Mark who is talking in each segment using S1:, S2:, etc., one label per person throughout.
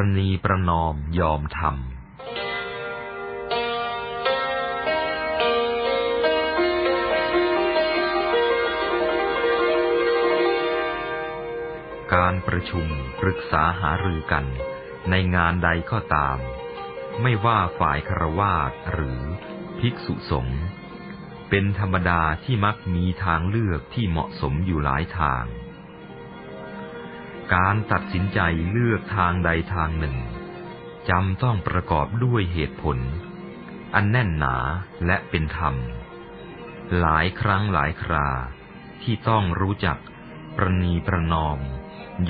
S1: ประนีประนอมยอมทำการประชุมปรึกษาหารือกัน ในงานใดก็ตาม ไม่ว่าฝ่ายครวาสหรือภิกษุสงฆ์เป็นธรรมดาที่มักมีทางเลือกที่เหมาะสมอยู่หลายทาง การตัดสินใจเลือกทางใดทางหนึ่งจำต้องประกอบด้วยเหตุผล อันแน่นหนาและเป็นธรรม หลายครั้งหลายคราที่ต้องรู้จักประนีประนอม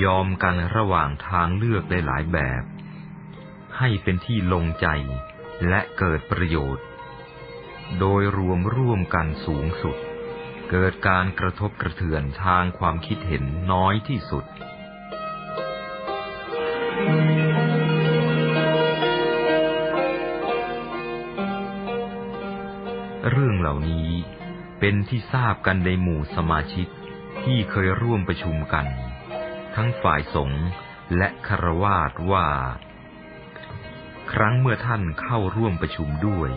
S1: ยอมกันระหว่างทางเลือกได้หลายแบบ ให้เป็นที่ลงใจและเกิดประโยชน์ โดยรวมร่วมกันสูงสุด เกิดการกระทบกระเทือนทางความคิดเห็นน้อยที่สุด เรื่องเหล่านี้เป็นที่ทราบกันในหมู่สมาชิกที่เคยร่วมประชุมกัน ทั้งฝ่ายสงฆ์และคารวาสว่า ครั้งเมื่อท่านเข้าร่วมประชุมด้วย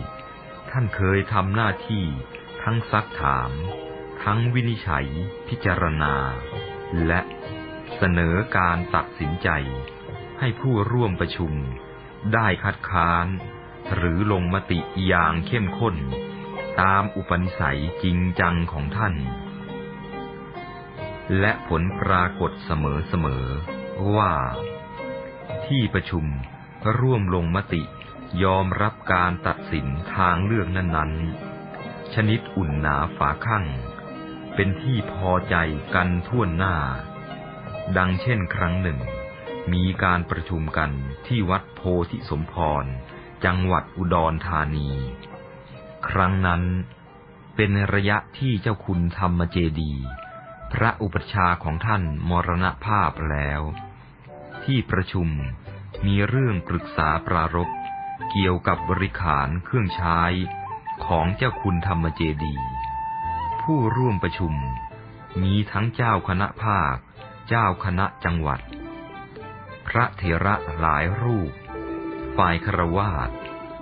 S1: ท่านเคยทำหน้าที่ทั้งซักถาม ทั้งวินิจฉัย พิจารณา และเสนอการตัดสินใจ ให้ผู้ร่วมประชุมได้คัดค้าน หรือลงมติอย่างเข้มข้น ตามอุปนิสัยจริงจังของท่าน และผลปรากฏเสมอๆว่า ที่ประชุมร่วมลงมติยอมรับการตัดสินทางเลือกนั้นๆ ชนิดอุ่นหนาฝาข้างเป็นที่พอใจกันทั่วหน้า ดังเช่นครั้งหนึ่ง มีการประชุมกันที่วัดโพธิสมพร จังหวัดอุดรธานี ครั้งนั้น เป็นระยะที่เจ้าคุณธรรมเจดี พระอุปชาของท่านมรณภาพแล้ว ที่ประชุมมีเรื่องปรึกษาปรารบเกี่ยวกับบริขารเครื่องใช้ของเจ้าคุณธรรมเจดี ผู้ร่วมประชุมมีทั้งเจ้าคณะภาค เจ้าคณะจังหวัด พระเถระหลายรูป ฝ่ายครวาส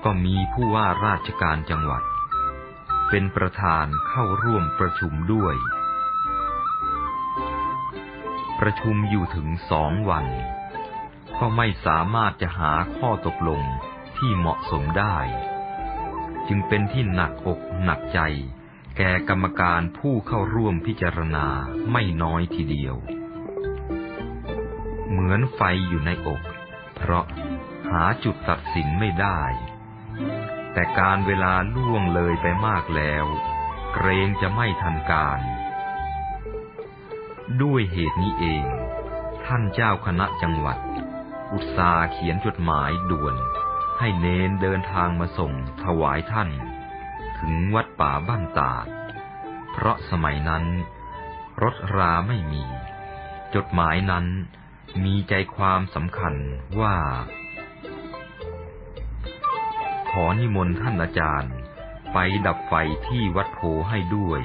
S1: ก็มีผู้ว่าราชการจังหวัด เป็นประธานเข้าร่วมประชุมด้วย ประชุมอยู่ถึงสองวัน ก็ไม่สามารถจะหาข้อตกลงที่เหมาะสมได้ จึงเป็นที่หนักอกหนักใจ แก่กรรมการผู้เข้าร่วมพิจารณาไม่น้อยทีเดียว เหมือนไฟอยู่ในอก เพราะหาจุดตัดสินไม่ได้ แต่การเวลาล่วงเลยไปมากแล้ว เกรงจะไม่ทันการ ด้วยเหตุนี้เอง ท่านเจ้าคณะจังหวัด อุตสาเขียนจดหมายด่วน ให้เนนเดินทางมาส่งถวายท่าน ถึงวัดป่าบ้านตาด เพราะสมัยนั้น รถราไม่มี จดหมายนั้นมีใจความสำคัญว่า ขอนิมนต์ท่านอาจารย์ ไปดับไฟที่วัดโพให้ด้วย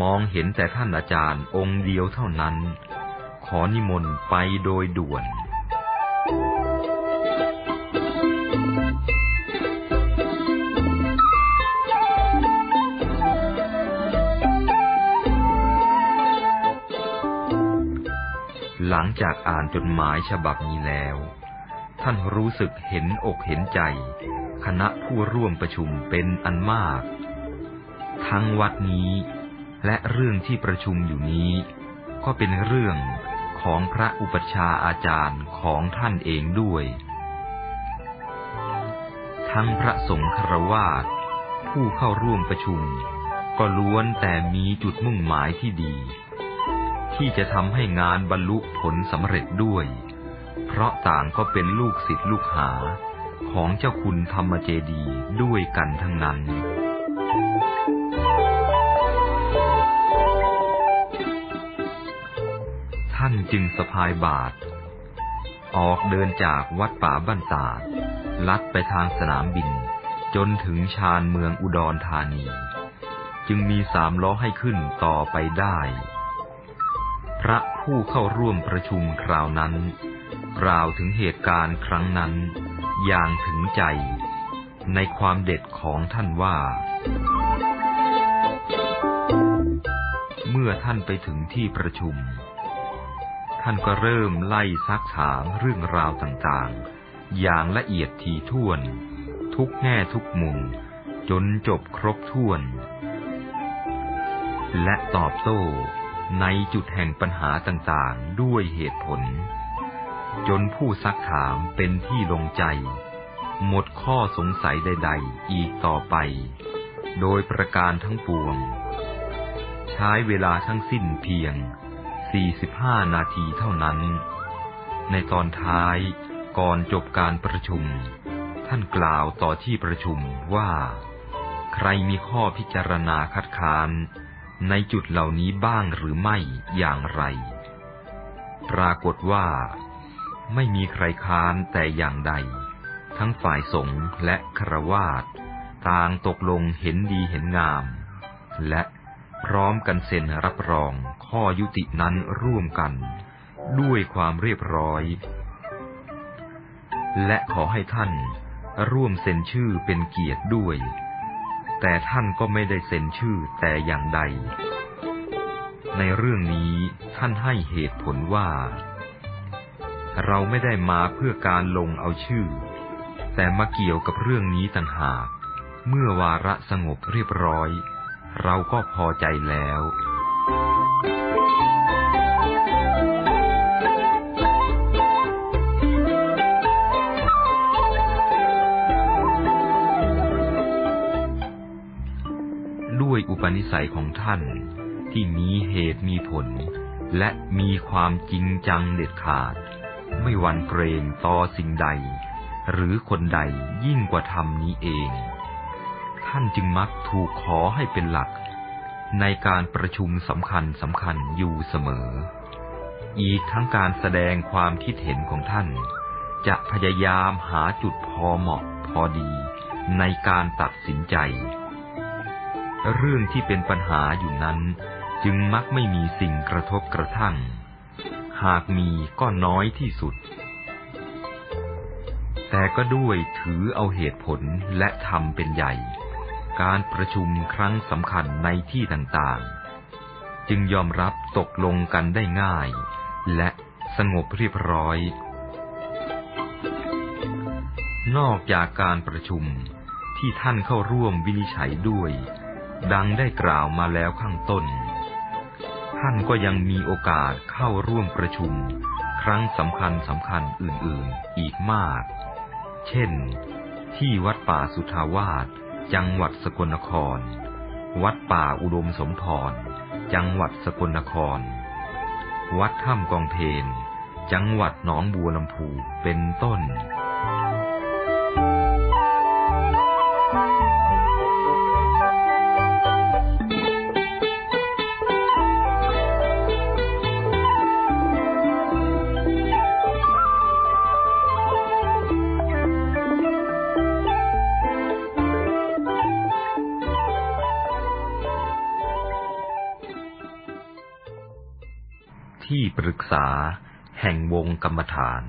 S1: มองเห็นแต่ท่านอาจารย์องค์เดียวเท่านั้น ขอนิมนต์ไปโดยด่วนหลังจากอ่านจดหมายฉบับนี้แล้ว ท่านรู้สึกเห็นอกเห็นใจ คณะผู้ร่วมประชุมเป็นอันมาก ทั้งวัดนี้ และเรื่องที่ประชุมอยู่นี้ ก็เป็นเรื่องของพระอุปชาอาจารย์ของท่านเองด้วย ทั้งพระสงฆ์ครวาสผู้เข้าร่วมประชุม ก็ล้วนแต่มีจุดมุ่งหมายที่ดี ที่จะทำให้งานบรรลุผลสำเร็จด้วย เพราะต่างก็เป็นลูกศิษย์ลูกหา ของเจ้าคุณธรรมเจดีด้วยกันทั้งนั้น ท่านจึงสะพายบาท ออกเดินจากวัดป่าบ้านตาดลัดไปทางสนามบิน จนถึงชานเมืองอุดรธานี จึงมีสามล้อให้ขึ้นต่อไปได้ พระผู้เข้าร่วมประชุมคราวนั้นกล่าวถึงเหตุการณ์ครั้งนั้น อย่างถึงใจ ในความเด็ดของท่านว่า เมื่อท่านไปถึงที่ประชุม ท่านก็เริ่มไล่ซักถามเรื่องราวต่างๆ อย่างละเอียดทีท่วน ทุกแง่ทุกมุม จนจบครบถ้วน และตอบโต้ในจุดแห่งปัญหาต่างๆ ด้วยเหตุผล จนผู้ซักถามเป็นที่ลงใจ หมดข้อสงสัยใด ๆ อีกต่อไป โดยประการทั้งปวง ใช้เวลาทั้งสิ้นเพียง 45 นาทีเท่านั้น ในตอนท้ายก่อนจบการประชุม ท่านกล่าวต่อที่ประชุมว่า ใครมีข้อพิจารณาคัดค้านในจุดเหล่านี้บ้างหรือไม่อย่างไร ปรากฏว่า ไม่มีใครค้านแต่อย่างใด ทั้งฝ่ายสงฆ์และครวาสต่างตกลงเห็นดีเห็นงาม และพร้อมกันเซ็นรับรองข้อยุตินั้นร่วมกัน ด้วยความเรียบร้อย และขอให้ท่านร่วมเซ็นชื่อเป็นเกียรติด้วย แต่ท่านก็ไม่ได้เซ็นชื่อแต่อย่างใด ในเรื่องนี้ท่านให้เหตุผลว่า เราไม่ได้มาเพื่อการลงเอาชื่อ แต่มาเกี่ยวกับเรื่องนี้ต่างหาก เมื่อวาระสงบเรียบร้อย เราก็พอใจแล้วด้วยอุปนิสัยของท่านที่มีเหตุมีผล และมีความจริงจังเด็ดขาด ไม่หวั่นเกรงต่อสิ่งใด หรือคนใดยิ่งกว่าธรรมนี้เอง ท่านจึงมักถูกขอให้เป็นหลัก ในการประชุมสำคัญสำคัญอยู่เสมอ อีกทั้งการแสดงความคิดเห็นของท่าน จะพยายามหาจุดพอเหมาะพอดีในการตัดสินใจ เรื่องที่เป็นปัญหาอยู่นั้นจึงมักไม่มีสิ่งกระทบกระทั่ง หากมีก็น้อยที่สุด แต่ก็ด้วยถือเอาเหตุผลและทำเป็นใหญ่ การประชุมครั้งสำคัญในที่ต่างๆ จึงยอมรับตกลงกันได้ง่าย และสงบเรียบร้อย นอกจากการประชุมที่ท่านเข้าร่วมวินิจฉัยด้วย ดังได้กล่าวมาแล้วข้างต้น ท่านก็ยังมีโอกาสเข้าร่วมประชุม ครั้งสำคัญสำคัญอื่นๆอีกมาก เช่น ที่วัดป่าสุทาวาสจังหวัดสกลนคร วัดป่าอุดมสมพร จังหวัดสกลนคร วัดถ้ำกองเพน จังหวัดหนองบัวลำพู เป็นต้น ที่ปรึกษาแห่งวงกรรมฐาน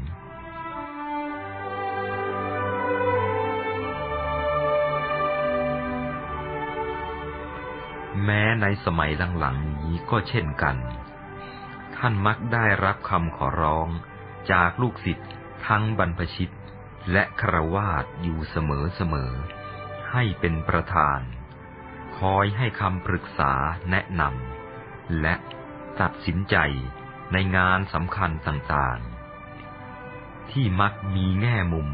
S1: แม้ในสมัยหลังๆนี้ก็เช่นกัน ท่านมักได้รับคำขอร้องจากลูกศิษย์ทั้งบรรพชิต และครวาสอยู่เสมอๆ ให้เป็นประธาน คอยให้คำปรึกษาแนะนำและตัดสินใจ ในงานสำคัญต่างๆ ที่มักมีแง่มุม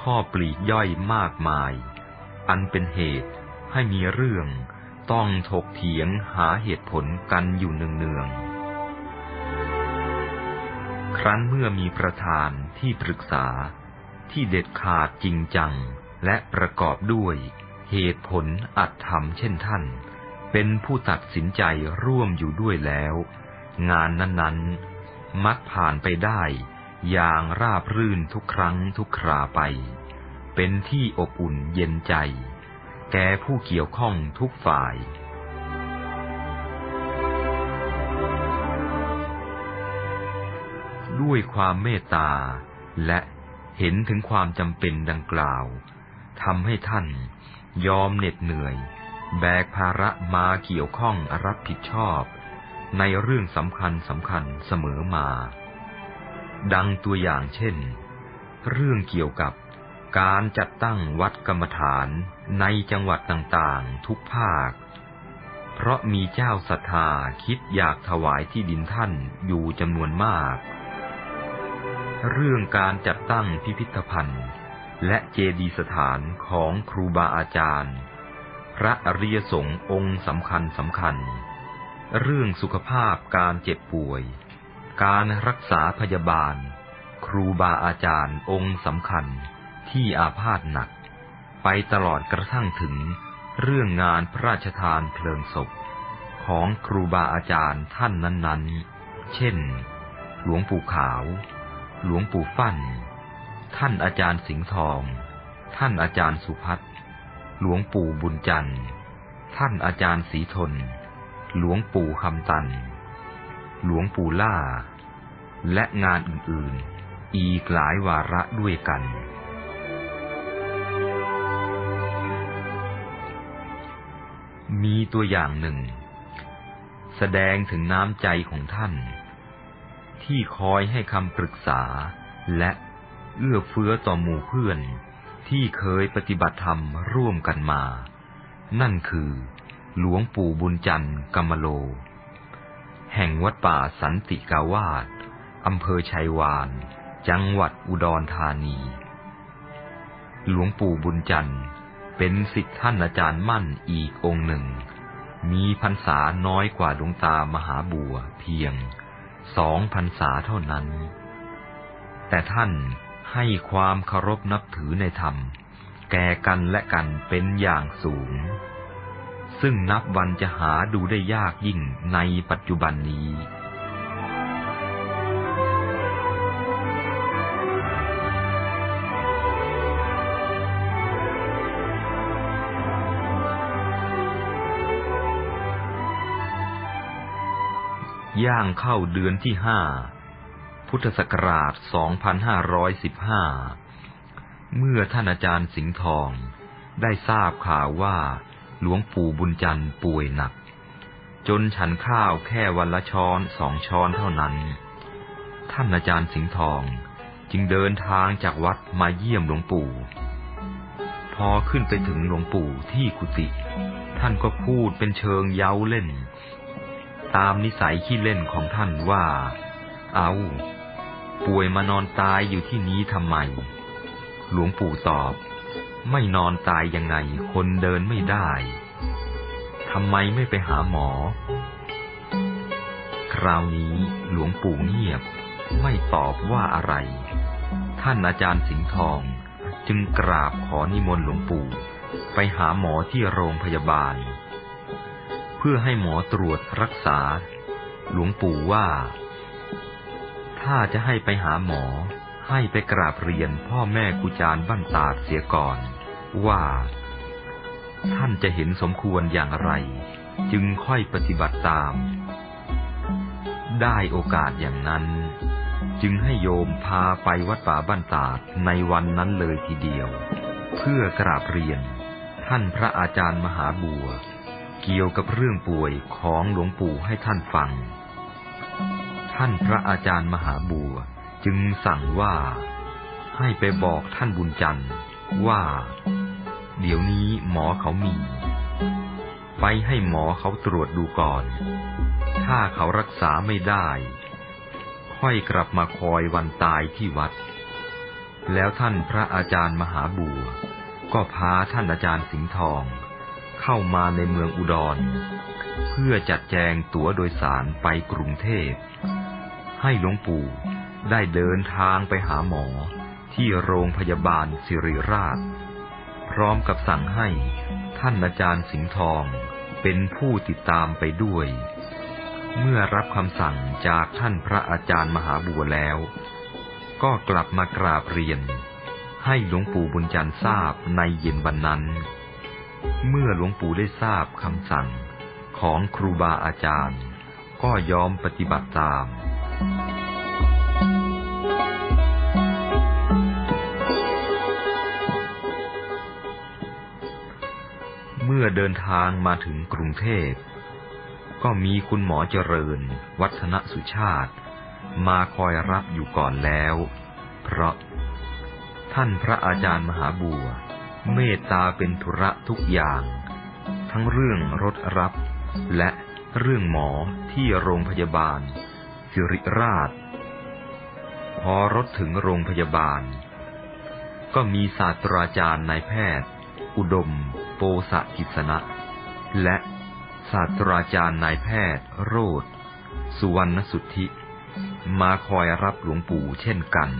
S1: ข้อปลีกย่อยมากมาย อันเป็นเหตุให้มีเรื่องต้องถกเถียงหาเหตุผลกันอยู่เนืองๆ ครั้นเมื่อมีประธานที่ปรึกษาที่เด็ดขาดจริงจัง และประกอบด้วยเหตุผลอัดทำเช่นท่าน เป็นผู้ตัดสินใจร่วมอยู่ด้วยแล้ว งานนั้นๆ มักผ่านไปได้ อย่างราบรื่นทุกครั้งทุกคราไป เป็นที่อบอุ่นเย็นใจ แก่ผู้เกี่ยวข้องทุกฝ่ายด้วยความเมตตา และเห็นถึงความจำเป็นดังกล่าวทำให้ท่านยอมเหน็ดเหนื่อย แบกภาระมาเกี่ยวข้องรับผิดชอบ ในเรื่องสำคัญสำคัญเสมอมา ดังตัวอย่างเช่น เรื่องเกี่ยวกับการจัดตั้งวัดกรรมฐานในจังหวัดต่างๆ ทุกภาค เพราะมีเจ้าศรัทธาคิดอยากถวายที่ดินท่านอยู่จำนวนมาก เรื่องการจัดตั้งพิพิธภัณฑ์ และเจดีย์สถานของครูบาอาจารย์ พระอริยสงฆ์องค์สำคัญสำคัญ เรื่องสุขภาพการเจ็บป่วย การรักษาพยาบาล ครูบาอาจารย์องค์สำคัญที่อาพาธหนัก ไปตลอดกระทั่งถึงเรื่องงานพระราชทานเพลิงศพ ของครูบาอาจารย์ท่านนั้นๆ เช่น หลวงปู่ขาว หลวงปู่ฟั่น ท่านอาจารย์สิงห์ทอง ท่านอาจารย์สุพัฒหลวงปู่บุญจันทร์ ท่านอาจารย์ศรีทน หลวงปู่คำตัน หลวงปู่ล่า และงานอื่น ๆ อีกหลายวาระด้วยกัน มีตัวอย่างหนึ่ง แสดงถึงน้ำใจของท่าน ที่คอยให้คำปรึกษาและเอื้อเฟื้อต่อหมู่เพื่อนที่เคยปฏิบัติธรรมร่วมกันมา นั่นคือ หลวงปู่บุญจันทร์กัมโล แห่งวัดป่าสันติกาวาสอำเภอชัยวาน จังหวัดอุดรธานี หลวงปู่บุญจันทร์เป็นสิทธิท่านอาจารย์มั่นอีกองค์หนึ่ง มีพรรษาน้อยกว่าดวงตามหาบัวเพียงสองพรรษาเท่านั้น แต่ท่านให้ความเคารพนับถือในธรรม แก่กันและกันเป็นอย่างสูง ซึ่งนับวันจะหาดูได้ยากยิ่งในปัจจุบันนี้ ย่างเข้าเดือนที่ห้า พุทธศักราช 2515 เมื่อท่านอาจารย์สิงห์ทองได้ทราบข่าวว่า หลวงปู่บุญจันทร์ป่วยหนัก จนฉันข้าวแค่วันละช้อนสองช้อนเท่านั้น ท่านอาจารย์สิงห์ทองจึงเดินทางจากวัดมาเยี่ยมหลวงปู่ พอขึ้นไปถึงหลวงปู่ที่กุฏิท่านก็พูดเป็นเชิงเย้าเล่น ตามนิสัยขี้เล่นของท่านว่า เอาป่วยมานอนตายอยู่ที่นี้ทำไม หลวงปู่ตอบ ไม่นอนตายยังไง คนเดินไม่ได้ทำไมไม่ไปหาหมอ คราวนี้หลวงปู่เงียบ ไม่ตอบว่าอะไร ท่านอาจารย์สิงห์ทองจึงกราบขอนิมนต์หลวงปู่ ไปหาหมอที่โรงพยาบาล เพื่อให้หมอตรวจรักษา หลวงปู่ว่า ถ้าจะให้ไปหาหมอ ให้ไปกราบเรียนพ่อแม่กุจารบ้านตาดเสียก่อน ว่า ท่านจะเห็นสมควรอย่างไร จึงค่อยปฏิบัติตาม ได้โอกาสอย่างนั้น จึงให้โยมพาไปวัดป่าบ้านตาดในวันนั้นเลยทีเดียว เพื่อกราบเรียน ท่านพระอาจารย์มหาบัว เกี่ยวกับเรื่องป่วยของหลวงปู่ให้ท่านฟัง ท่านพระอาจารย์มหาบัว จึงสั่งว่าให้ไปบอกท่านบุญจันทร์ว่า เดี๋ยวนี้หมอเขามี ไปให้หมอเขาตรวจดูก่อน ถ้าเขารักษาไม่ได้ ค่อยกลับมาคอยวันตายที่วัด แล้วท่านพระอาจารย์มหาบัว ก็พาท่านอาจารย์สิงห์ทอง เข้ามาในเมืองอุดร เพื่อจัดแจงตั๋วโดยสารไปกรุงเทพ ให้หลวงปู่ ได้เดินทางไปหาหมอที่โรงพยาบาลสิริราช พร้อมกับสั่งให้ท่านอาจารย์สิงห์ทองเป็นผู้ติดตามไปด้วย เมื่อรับคำสั่งจากท่านพระอาจารย์มหาบัวแล้ว ก็กลับมากราบเรียน ให้หลวงปู่บุญจันทร์ทราบในเย็นวันนั้น เมื่อหลวงปู่ได้ทราบคำสั่งของครูบาอาจารย์ ก็ยอมปฏิบัติตาม อเดินทางมาถึงกรุงเทพ ก็มีคุณหมอเจริญ วัฒนสุชาติ มาคอยรับอยู่ก่อนแล้ว เพราะ ท่านพระอาจารย์มหาบัว เมตตาเป็นธุระทุกอย่าง ทั้งเรื่องรถรับ และเรื่องหมอที่โรงพยาบาล สิริราช พอรถถึงโรงพยาบาล ก็มีศาสตราจารย์นายแพทย์ อุดม โปสะกิษณะและศาสตราจารย์นายแพทย์ โรดสุวรรณสุทธิ มาคอยรับหลวงปู่เช่นกัน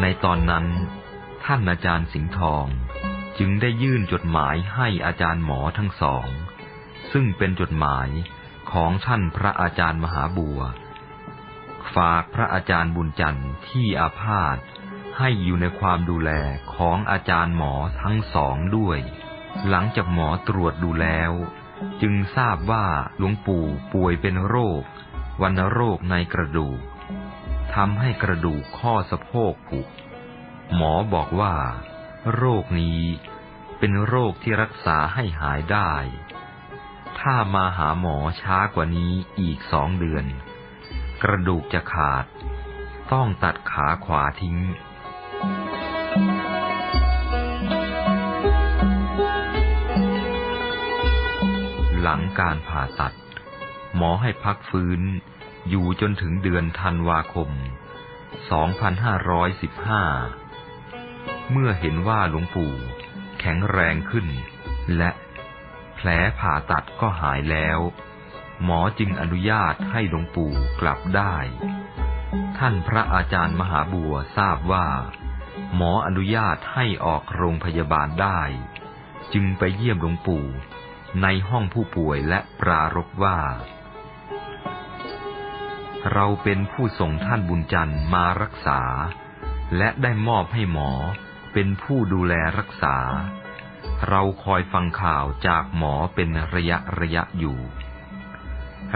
S1: ในตอนนั้น ท่านอาจารย์สิงห์ทองจึงได้ยื่นจดหมายให้อาจารย์หมอทั้งสอง ซึ่งเป็นจดหมายของท่านพระอาจารย์มหาบัว ฝากพระอาจารย์บุญจันทร์ที่อาพาธ ให้อยู่ในความดูแลของอาจารย์หมอทั้งสองด้วย หลังจากหมอตรวจดูแล้ว จึงทราบว่าหลวงปู่ป่วยเป็นโรค วันโรคในกระดูกทำให้กระดูกข้อสะโพกผุหมอบอกว่า โรคนี้เป็นโรคที่รักษาให้หายได้ ถ้ามาหาหมอช้ากว่านี้อีกสองเดือน กระดูกจะขาด ต้องตัดขาขวาทิ้ง หลังการผ่าตัด หมอให้พักฟื้น อยู่จนถึงเดือนธันวาคม 2515 เมื่อเห็นว่าหลวงปู่แข็งแรงขึ้น และแผลผ่าตัดก็หายแล้ว หมอจึงอนุญาตให้หลวงปู่กลับได้ ท่านพระอาจารย์มหาบัวทราบว่า หมออนุญาตให้ออกโรงพยาบาลได้ จึงไปเยี่ยมหลวงปู่ ในห้องผู้ป่วยและปรารบว่า เราเป็นผู้ส่งท่านบุญจันทร์มารักษา และได้มอบให้หมอเป็นผู้ดูแลรักษา เราคอยฟังข่าวจากหมอเป็นระยะระยะอยู่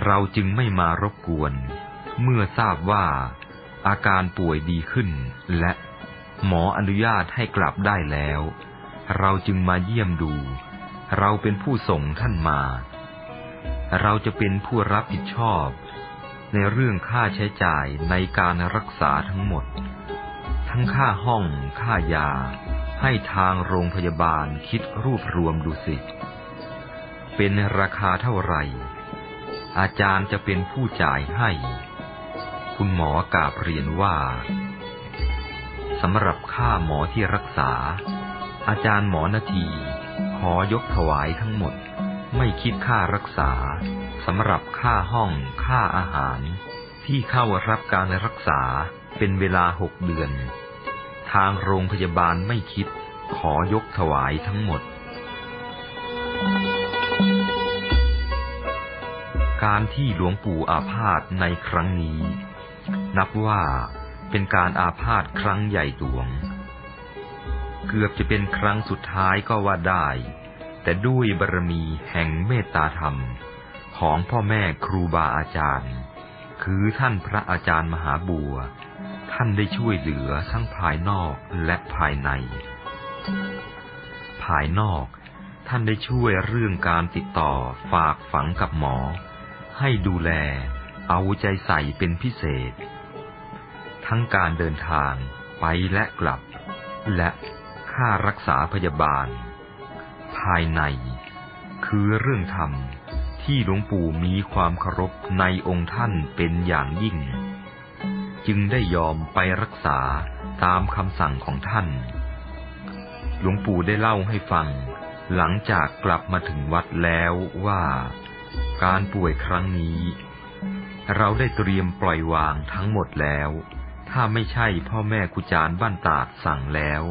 S1: เราจึงไม่มารบกวน เมื่อทราบว่า อาการป่วยดีขึ้น และหมออนุญาตให้กลับได้แล้ว เราจึงมาเยี่ยมดู เราเป็นผู้ส่งท่านมา เราจะเป็นผู้รับผิดชอบ ในเรื่องค่าใช้จ่ายในการรักษาทั้งหมด ทั้งค่าห้อง ค่ายา ให้ทางโรงพยาบาลคิดรวบรวมดูสิ เป็นราคาเท่าไหร่ อาจารย์จะเป็นผู้จ่ายให้ คุณหมอกาบเรียนว่าสำหรับค่าหมอที่รักษา อาจารย์หมอนาที ขอยกถวายทั้งหมด ไม่คิดค่ารักษาสำหรับค่าห้อง ค่าอาหาร ที่เข้ารับการรักษาเป็นเวลาหกเดือน ทางโรงพยาบาลไม่คิด ขอยกถวายทั้งหมด การที่หลวงปู่อาพาธในครั้งนี้ นับว่าเป็นการอาพาธครั้งใหญ่หลวง เกือบจะเป็นครั้งสุดท้ายก็ว่าได้ แต่ด้วยบารมีแห่งเมตตาธรรม ของพ่อแม่ครูบาอาจารย์ คือท่านพระอาจารย์มหาบัว ท่านได้ช่วยเหลือทั้งภายนอกและภายใน ภายนอกท่านได้ช่วยเรื่องการติดต่อฝากฝังกับหมอ ให้ดูแล เอาใจใส่เป็นพิเศษ ทั้งการเดินทางไปและกลับ และ ค่ารักษาพยาบาล ภายใน คือเรื่องธรรมที่หลวงปู่มีความเคารพในองค์ท่านเป็นอย่างยิ่ง จึงได้ยอมไปรักษาตามคำสั่งของท่าน หลวงปู่ได้เล่าให้ฟัง หลังจากกลับมาถึงวัดแล้วว่า การป่วยครั้งนี้ เราได้เตรียมปล่อยวางทั้งหมดแล้ว ถ้าไม่ใช่พ่อแม่กุจารบ้านตาดสั่งแล้ว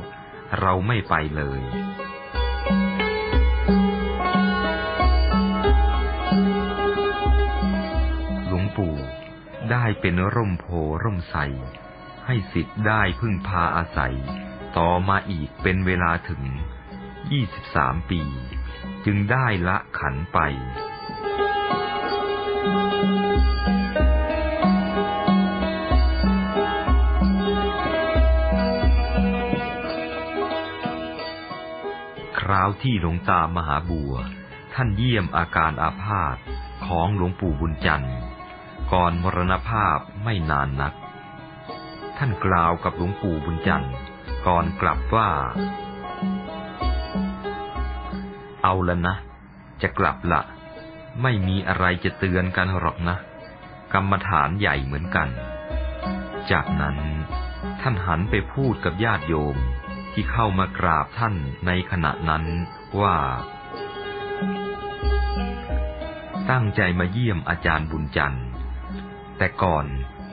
S1: เราไม่ไปเลยหลวงปู่ได้เป็นร่มโพร่มใส ให้สิทธิ์ได้พึ่งพาอาศัย ต่อมาอีกเป็นเวลาถึง 23 ปี จึงได้ละขันไป คราวที่หลวงตามหาบัว ท่านเยี่ยมอาการอาพาธของหลวงปู่บุญจันทร์ ก่อนมรณภาพไม่นานนัก ท่านกล่าวกับหลวงปู่บุญจันทร์ ก่อนกลับว่า เอาละนะ จะกลับละ ไม่มีอะไรจะเตือนกันหรอกนะ กรรมฐานใหญ่เหมือนกัน จากนั้นท่านหันไปพูดกับญาติโยม ที่เข้ามากราบท่านในขณะนั้นว่า ตั้งใจมาเยี่ยมอาจารย์บุญจันทร์ แต่ก่อน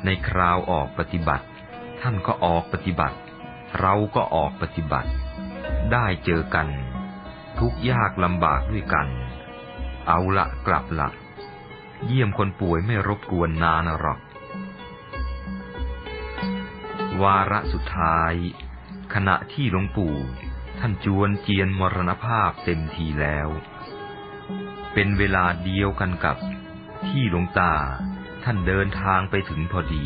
S1: ในคราวออกปฏิบัติ ท่านก็ออกปฏิบัติ เราก็ออกปฏิบัติ ได้เจอกัน ทุกยากลำบากด้วยกัน เอาละกลับละเยี่ยมคนป่วยไม่รบกวนนานหรอกวาระสุดท้าย ขณะที่หลวงปู่ ท่านจวนเจียนมรณภาพเต็มทีแล้ว เป็นเวลาเดียวกันกับที่หลวงตาท่านเดินทางไปถึงพอดี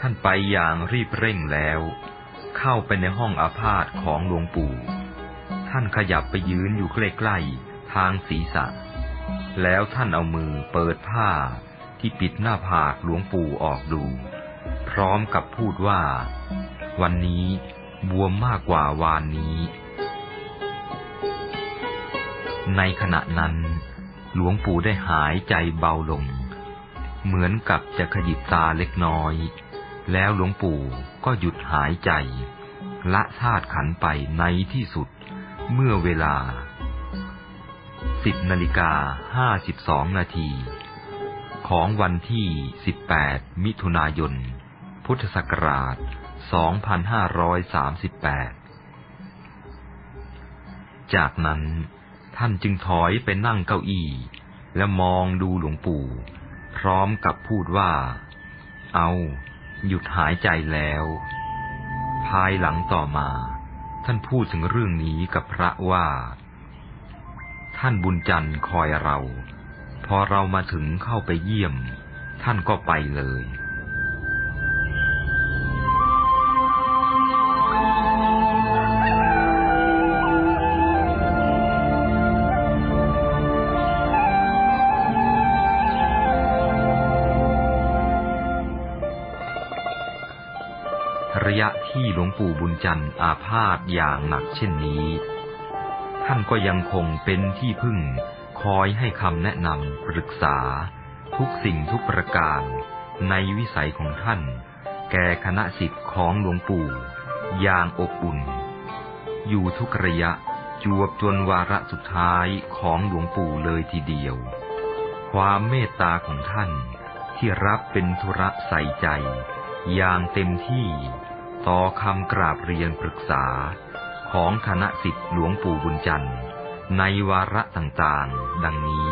S1: ท่านไปอย่างรีบเร่งแล้ว เข้าไปในห้องอาพาธของหลวงปู่ ท่านขยับไปยืนอยู่ใกล้ๆทางศีรษะ แล้วท่านเอามือเปิดผ้าที่ปิดหน้าผากหลวงปู่ออกดู ร้อมกับพูดว่า วันนี้บวมมากกว่าวานนี้ ในขณะนั้น หลวงปู่ได้หายใจเบาลง เหมือนกับจะขยิบตาเล็กน้อย แล้วหลวงปู่ก็หยุดหายใจ ละธาตุขันไปในที่สุด เมื่อเวลาสิบนาฬิกาห้าสิบสองนาทีของวันที่สิบแปดมิถุนายน พุทธศักราชสองพันห้าร้อยสามสิบแปดจากนั้นท่านจึงถอยไปนั่งเก้าอี้ และมองดูหลวงปู่ พร้อมกับพูดว่า เอาหยุดหายใจแล้ว ภายหลังต่อมา ท่านพูดถึงเรื่องนี้กับพระว่า ท่านบุญจันทร์คอยเรา พอเรามาถึงเข้าไปเยี่ยม ท่านก็ไปเลย ยะที่หลวงปู่บุญจันทร์อาพาธอย่างหนักเช่นนี้ ท่านก็ยังคงเป็นที่พึ่ง คอยให้คำแนะนำปรึกษา ทุกสิ่งทุกประการ ในวิสัยของท่าน แก่คณะสิทธิ์ของหลวงปู่ อย่างอบอุ่น อยู่ทุกระยะจวบจนวาระสุดท้ายของหลวงปู่เลยทีเดียว ความเมตตาของท่านที่รับเป็นธุระใส่ใจ อย่างเต็มที่ ต่อคำกราบเรียนปรึกษาของคณะสิทธิหลวงปู่บุญจันทร์ในวาระต่างๆ ดังนี้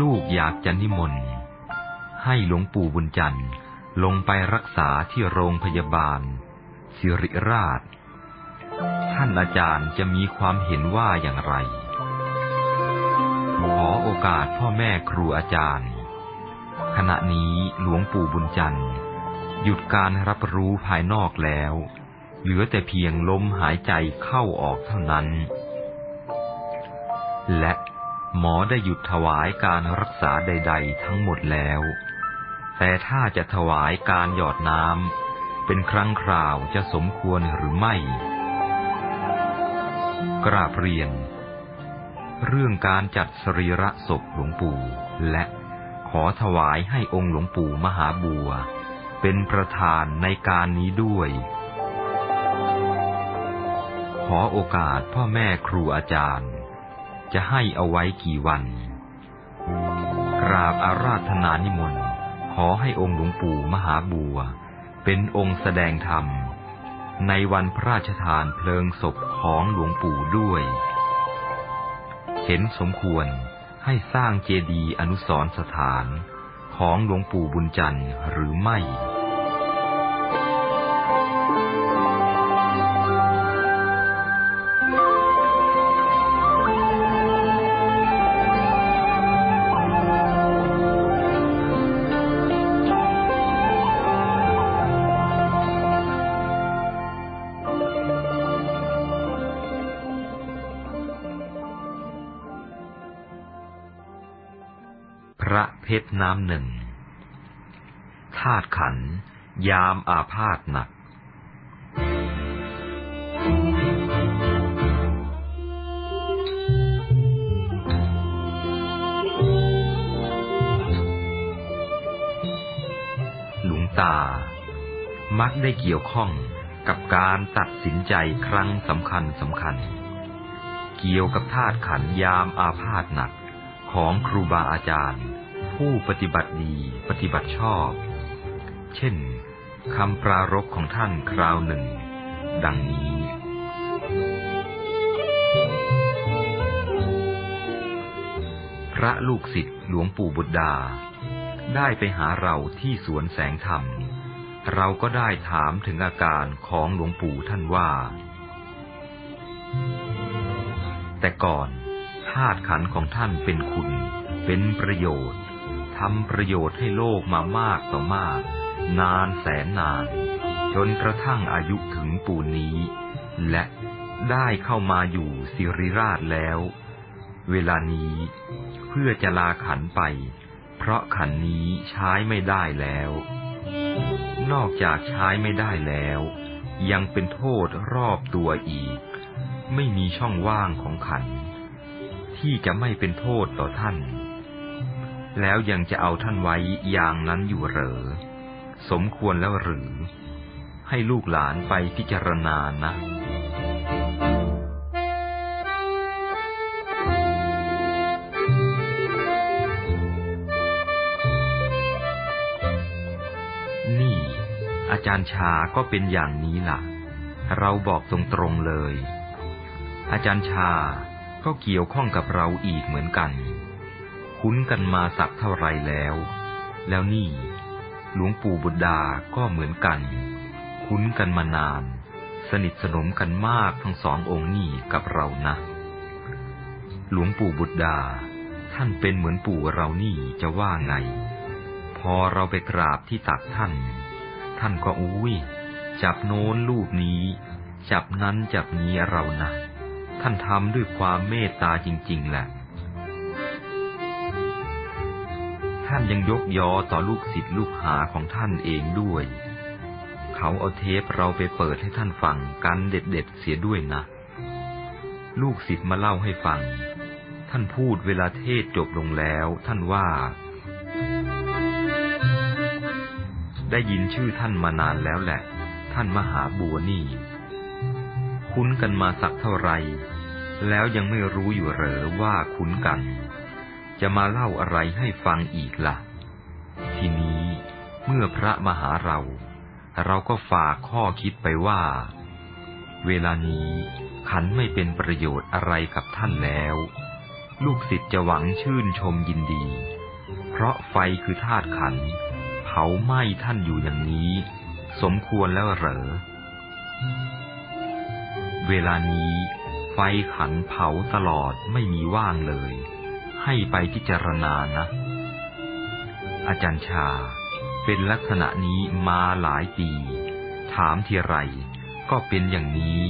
S1: ลูกอยากจะนิมนต์ให้หลวงปู่บุญจันทร์ ลงไปรักษาที่โรงพยาบาล สิริราช ท่านอาจารย์จะมีความเห็นว่าอย่างไร ขอโอกาสพ่อแม่ครูอาจารย์ ขณะนี้หลวงปู่บุญจันทร์ หยุดการรับรู้ภายนอกแล้ว เหลือแต่เพียงลมหายใจเข้าออกเท่านั้น และหมอได้หยุดถวายการรักษาใด ๆ ทั้งหมดแล้ว แต่ถ้าจะถวายการหยอดน้ำเป็นครั้งคราวจะสมควรหรือไม่ กราบเรียน เรื่องการจัดสรีระศพหลวงปู่ และขอถวายให้องค์หลวงปู่มหาบัว เป็นประธานในการนี้ด้วย ขอโอกาสพ่อแม่ครูอาจารย์ จะให้เอาไว้กี่วัน กราบอาราธนานิมนต์ อให้องค์หลวงปู่มหาบัว เป็นองค์แสดงธรรม ในวันพระราชทานเพลิงศพของหลวงปู่ด้วย เห็นสมควรให้สร้างเจดีย์อนุสรณ์สถานของหลวงปู่บุญจันทร์หรือไม่ น้ำหนึ่งธาตุขันยามอาพาธหนัก หลวงตา มักได้เกี่ยวข้องกับการตัดสินใจครั้งสำคัญสำคัญ เกี่ยวกับธาตุขันยามอาพาธหนักของครูบาอาจารย์ ผู้ปฏิบัติดีปฏิบัติชอบ เช่นคำปรารบของท่านคราวหนึ่ง ดังนี้ พระลูกศิษย์หลวงปู่บุตรดา ได้ไปหาเราที่สวนแสงธรรม เราก็ได้ถามถึงอาการของหลวงปู่ท่านว่า แต่ก่อนธาตุขันของท่านเป็นคุณ เป็นประโยชน์ ทำประโยชน์ให้โลกมามากต่อมาก นานแสนนาน จนกระทั่งอายุถึงปูนนี้ และได้เข้ามาอยู่สิริราชแล้ว เวลานี้เพื่อจะลาขันไป เพราะขันนี้ใช้ไม่ได้แล้ว นอกจากใช้ไม่ได้แล้ว ยังเป็นโทษรอบตัวอีก ไม่มีช่องว่างของขัน ที่จะไม่เป็นโทษต่อท่าน แล้วยังจะเอาท่านไว้อย่างนั้นอยู่เหรอ สมควรแล้วหรือ ให้ลูกหลานไปพิจารณานะนี่อาจารย์ชาก็เป็นอย่างนี้ล่ะ เราบอกตรงๆเลย อาจารย์ชาก็เกี่ยวข้องกับเราอีกเหมือนกัน คุ้นกันมาสักเท่าไรแล้ว แล้วนี่ หลวงปู่บุตรดาก็เหมือนกัน คุ้นกันมานาน สนิทสนมกันมากทั้งสององค์นี่กับเรานะ หลวงปู่บุตรดา ท่านเป็นเหมือนปู่เรานี่จะว่าไง พอเราไปกราบที่ตักท่าน ท่านก็อุ้ย จับโน้นรูปนี้ จับนั้นจับนี้เรานะ ท่านทำด้วยความเมตตาจริง ๆแหละ ท่านยังยกยอต่อลูกศิษย์ลูกหาของท่านเองด้วย เขาเอาเทปเราไปเปิดให้ท่านฟังกันเด็ดๆเสียด้วยนะ ลูกศิษย์มาเล่าให้ฟัง ท่านพูดเวลาเทศจบลงแล้ว ท่านว่า ได้ยินชื่อท่านมานานแล้วแหละ ท่านมหาบัวนี่ คุ้นกันมาสักเท่าไหร่แล้วยังไม่รู้อยู่เหรอว่าคุ้นกัน จะมาเล่าอะไรให้ฟังอีกละ่ะ ทีนี้เมื่อพระมาหาเรา เราก็ฝากข้อคิดไปว่า เวลานี้ขันไม่เป็นประโยชน์อะไรกับท่านแล้ว ลูกศิษย์จะหวังชื่นชมยินดี เพราะไฟคือธาตุขัน เผาไหม้ท่านอยู่อย่างนี้ สมควรแล้วเหรอ เวลานี้ไฟขันเผาตลอดไม่มีว่างเลย ให้ไปพิจารณานะ อาจารย์ชา เป็นลักษณะนี้มาหลายปี ถามทีไร ก็เป็นอย่างนี้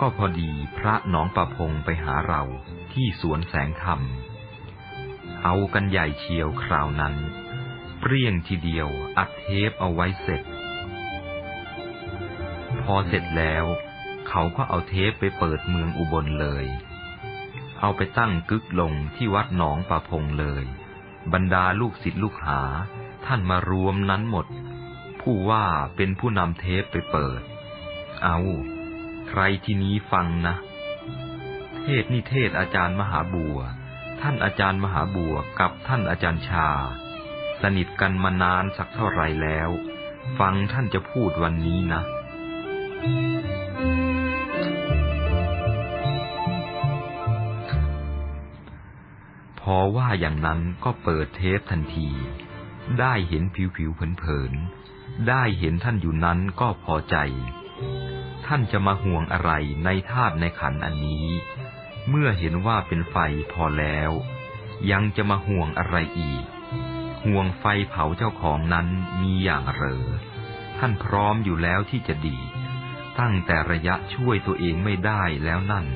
S1: ก็พอดีพระหนองประพงไปหาเราที่สวนแสงธรรม เอากันใหญ่เชียวคราวนั้น เปรี้ยงทีเดียวอัดเทปเอาไว้เสร็จ พอเสร็จแล้ว เขาก็เอาเทปไปเปิดเมืองอุบลเลย เอาไปตั้งกึกลงที่วัดหนองป่าพงเลย บรรดาลูกศิษย์ลูกหา ท่านมารวมนั้นหมด ผู้ว่าเป็นผู้นำเทปไปเปิด เอาใครที่นี้ฟังนะ เทศนิเทศอาจารย์มหาบัว ท่านอาจารย์มหาบัวกับท่านอาจารย์ชา สนิทกันมานานสักเท่าไรแล้ว ฟังท่านจะพูดวันนี้นะ พอว่าอย่างนั้นก็เปิดเทปทันที ได้เห็นผิวผิวเผินๆได้เห็นท่านอยู่นั้นก็พอใจ ท่านจะมาห่วงอะไรในธาตุในขันอันนี้ เมื่อเห็นว่าเป็นไฟพอแล้ว ยังจะมาห่วงอะไรอีก ห่วงไฟเผาเจ้าของนั้นมีอย่างเหรอ ท่านพร้อมอยู่แล้วที่จะดี ตั้งแต่ระยะช่วยตัวเองไม่ได้แล้วนั่น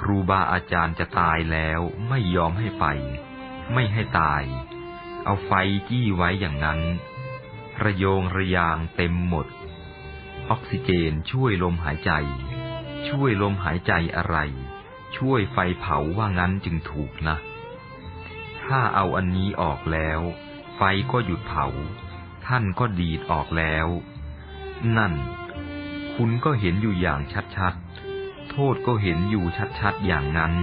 S1: ครูบาอาจารย์จะตายแล้วไม่ยอมให้ไป ไม่ให้ตาย เอาไฟจี้ไว้อย่างนั้น ระโยงระยางเต็มหมด ออกซิเจนช่วยลมหายใจ ช่วยลมหายใจอะไร ช่วยไฟเผาว่างั้นจึงถูกนะ ถ้าเอาอันนี้ออกแล้ว ไฟก็หยุดเผา ท่านก็ดีดออกแล้ว นั่น คุณก็เห็นอยู่อย่างชัดๆ โทษก็เห็นอยู่ชัดๆอย่างนั้น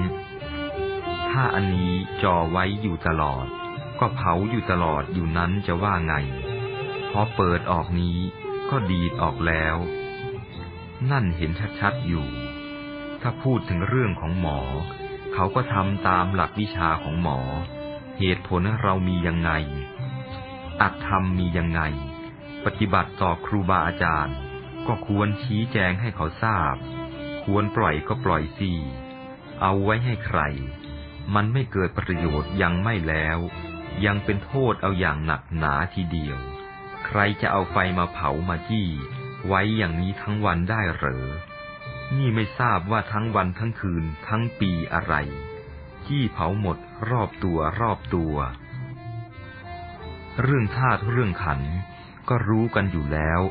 S1: ถ้าอันนี้จ่อไว้อยู่ตลอด ก็เผาอยู่ตลอดอยู่นั้นจะว่าไง พอเปิดออกนี้ก็ดีดออกแล้ว นั่นเห็นชัดๆอยู่ ถ้าพูดถึงเรื่องของหมอ เขาก็ทำตามหลักวิชาของหมอ เหตุผลเรามียังไง อัตธรรมมียังไง ปฏิบัติต่อครูบาอาจารย์ ก็ควรชี้แจงให้เขาทราบ ควรปล่อยก็ปล่อยสิเอาไว้ให้ใคร มันไม่เกิดประโยชน์ยังไม่แล้ว ยังเป็นโทษเอาอย่างหนักหนาทีเดียว ใครจะเอาไฟมาเผามาจี้ ไว้อย่างนี้ทั้งวันได้เหรอนี่ไม่ทราบว่าทั้งวันทั้งคืนทั้งปีอะไรจี้เผาหมดรอบตัวรอบตัว เรื่องธาตุเรื่องขันก็รู้กันอยู่แล้ว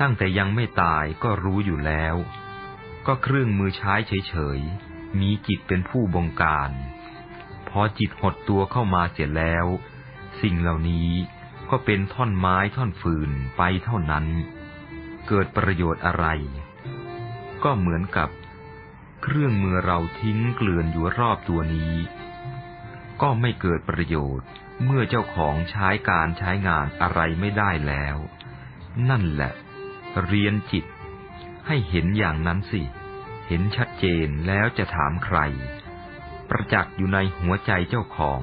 S1: ตั้งแต่ยังไม่ตายก็รู้อยู่แล้ว ก็เครื่องมือใช้เฉยๆ มีจิตเป็นผู้บงการ พอจิตหดตัวเข้ามาเสียแล้ว สิ่งเหล่านี้ก็เป็นท่อนไม้ท่อนฟืนไปเท่านั้น เกิดประโยชน์อะไร ก็เหมือนกับ เครื่องมือเราทิ้งเกลื่อนอยู่รอบตัวนี้ ก็ไม่เกิดประโยชน์เมื่อเจ้าของใช้การใช้งานอะไรไม่ได้แล้ว นั่นแหละ เรียนจิต ให้เห็นอย่างนั้นสิ เห็นชัดเจนแล้วจะถามใคร ประจักษ์อยู่ในหัวใจเจ้าของ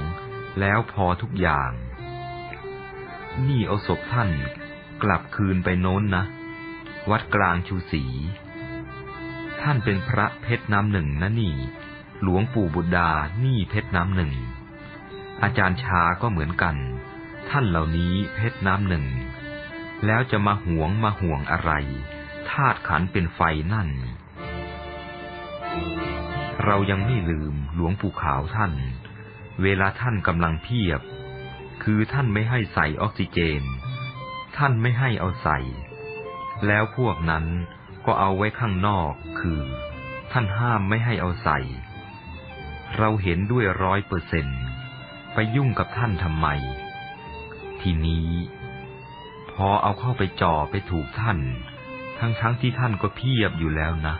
S1: แล้วพอทุกอย่าง นี่เอาศพท่านกลับคืนไปโน้นนะ วัดกลางชูศรีท่านเป็นพระเพชรน้ำหนึ่งนะนี่ หลวงปู่บุตรดานี่เพชรน้ำหนึ่ง อาจารย์ชาก็เหมือนกัน ท่านเหล่านี้เพชรน้ำหนึ่ง แล้วจะมาห่วงมาห่วงอะไร ธาตุขันเป็นไฟนั่น เรายังไม่ลืมหลวงปู่ขาวท่าน เวลาท่านกำลังเพียบ คือท่านไม่ให้ใส่ออกซิเจน ท่านไม่ให้เอาใส่ แล้วพวกนั้นก็เอาไว้ข้างนอกคือ ท่านห้ามไม่ให้เอาใส่ เราเห็นด้วยร้อยเปอร์เซนต์ไปยุ่งกับท่านทำไม ทีนี้ พอเอาเข้าไปจ่อไปถูกท่าน ทั้งๆทที่ท่านก็เพียบอยู่แล้วนะ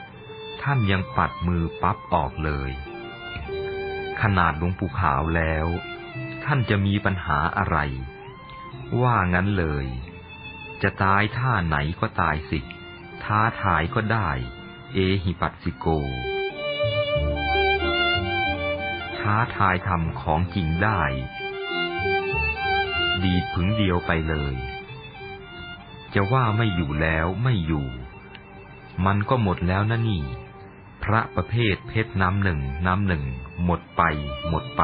S1: ท่านยังปัดมือปั๊บออกเลย ขนาดหลวงปู่ขาวแล้ว ท่านจะมีปัญหาอะไร ว่างั้นเลย จะตายท่าไหนก็ตายสิ ท้าทายก็ได้ เอหิปัสสิโก ท้าทายทำของจริงได้ ดีผึงเดียวไปเลย จะว่าไม่อยู่แล้วไม่อยู่ มันก็หมดแล้วนะนี่ พระประเภทเพชรน้ำหนึ่งน้ำหนึ่ง หมดไป หมดไป